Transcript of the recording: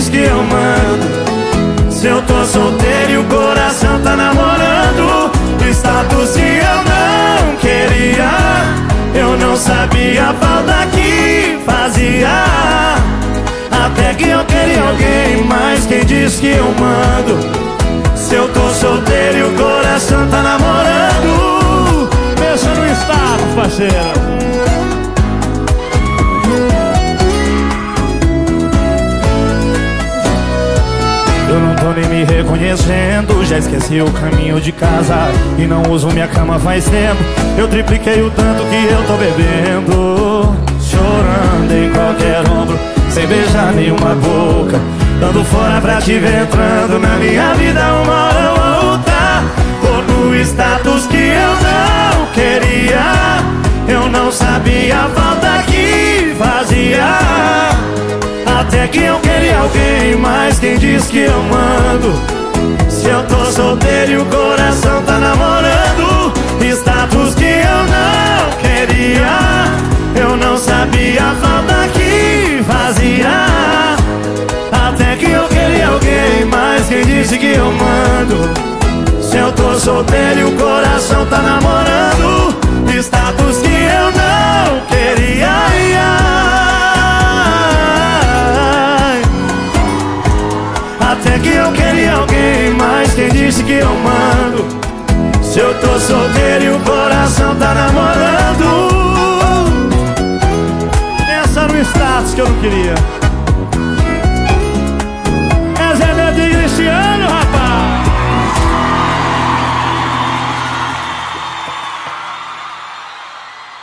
diz que eu mando? Se eu tô solteiro e o coração tá namorando Status que eu não queria Eu não sabia a falta que fazia Até que eu queria alguém, mas quem diz que eu mando? Se eu tô solteiro e o coração tô nem me reconhecendo Já esqueci o caminho de casa E não uso minha cama faz tempo. Eu tripliquei o tanto que eu tô bebendo Chorando em qualquer ombro Sem beijar nenhuma boca Dando fora pra te ver entrando na minha vida uma hora ou outra Tô no status que eu não queria. Eu não sabia a falta que fazia Até que eu alguém, mas quem diz que eu mando? Se eu tô solteiro e o coração tá namorando Status que eu não queria. Eu não sabia a falta que fazia. Quem disse que eu mando. Se eu tô solteiro e o coração que eu queria alguém, mas quem disse que eu mando? Se eu tô solteiro e o coração tá namorando Pensa no status que eu não queria